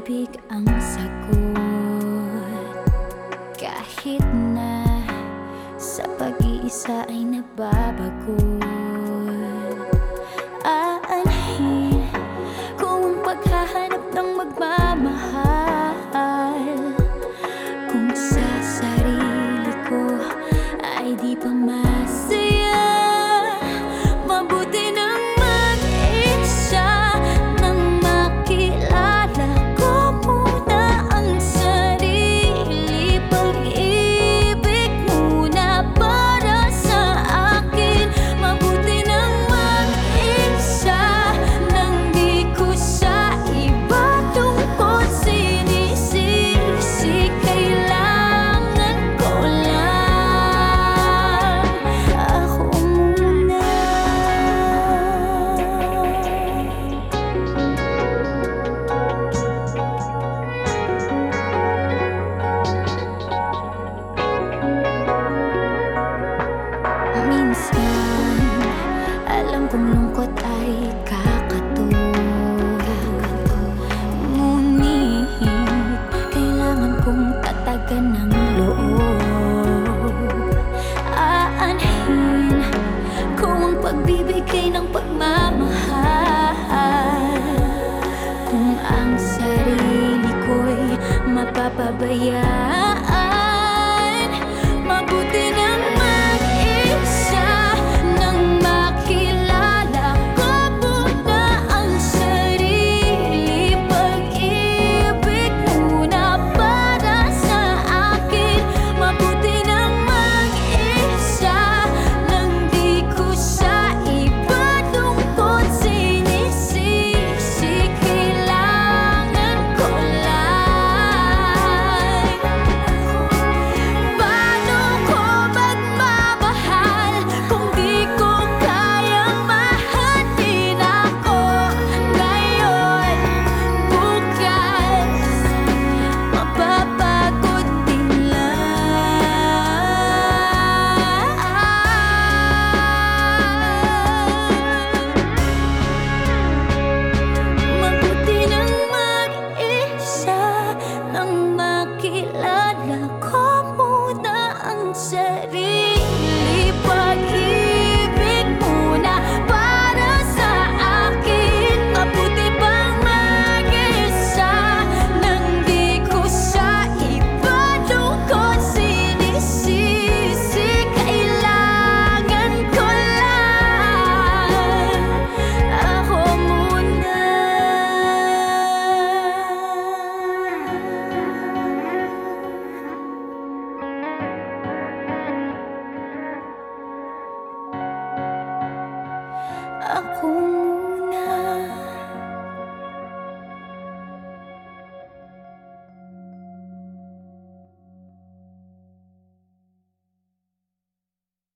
pag-ibig ang sagot. Kahit na sa pag-iisa ay nababago Aanhin ko ang paghahanap ng magmamahal. Kung sa sarili ko ay di pa masaya kong lungkot ay kakatulog. Ngunit, kailangan kong tatagan ng loob. Aanhin ko ang pagbibigay ng pagmamahal